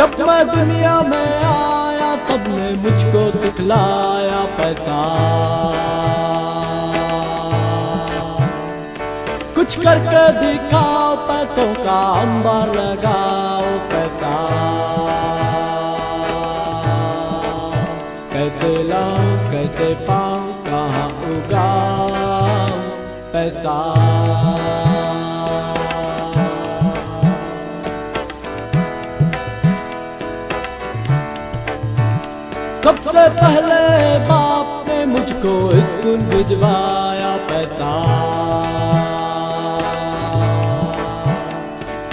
जब मैं दुनिया में आया, तब सबने मुझको दिखलाया पैसा कुछ करके दिखाओ पैसों का अंबार लगाओ पैसा कैसे लाओ कैसे पाऊँ, कहाँ उगाऊं पैसा? सबसे पहले बाप ने मुझको स्कूल भिजवाया, पैसा।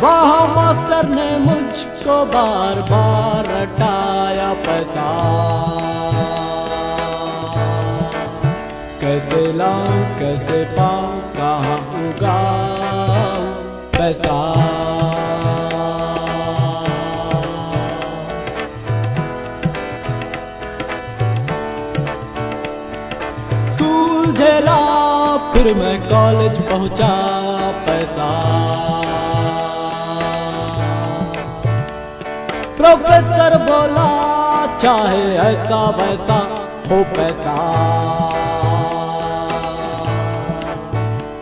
वहाँ मास्टर ने मुझको बार बार हटाया पैसा। कैसे लाऊं, कैसे पाऊँ, कहाँ उगाऊं, पैसा। झेला, फिर मैं कॉलेज पहुँचा पैसा। प्रोफेसर बोला, चाहे ऐसा वैसा हो पैसा।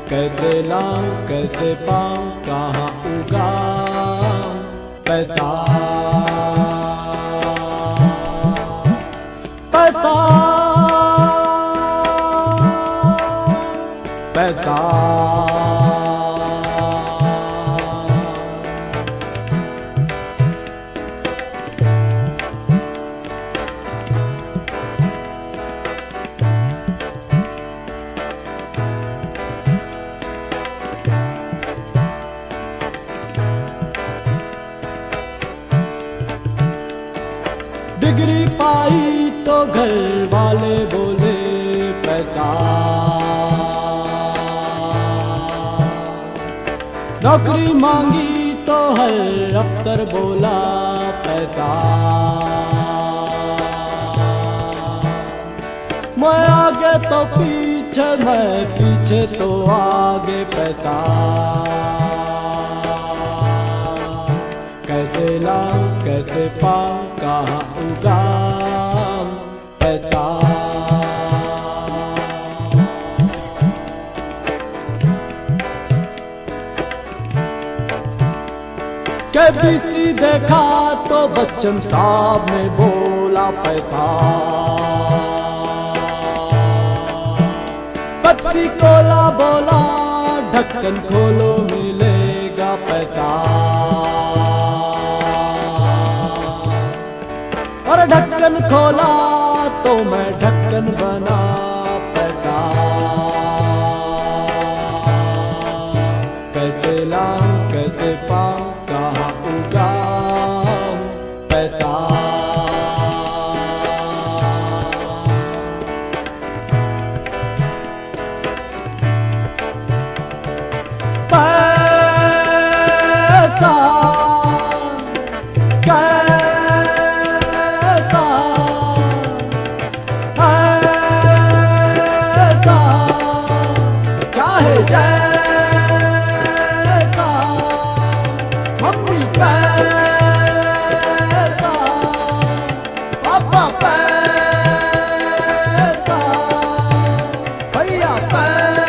कैसे लाऊं, कैसे पाऊँ, कहाँ पैसा पैसा। डिग्री पाई तो घर वाले बोले पैसा नौकरी मांगी तो हर अफसर बोला, पैसा। मैं आगे तो पीछे, मैं पीछे तो आगे, पैसा। कैसे लाऊं कैसे पाऊँ कहाँ उगाऊं पैसा। केबीसी देखा तो बच्चन साहब ने बोला पैसा। पप्सी कोला बोला, ढक्कन खोलो मिलेगा पैसा। और ढक्कन खोला तो मैं ढक्कन बना पैसा। कैसे कैसे पाऊँ? 奔呀奔。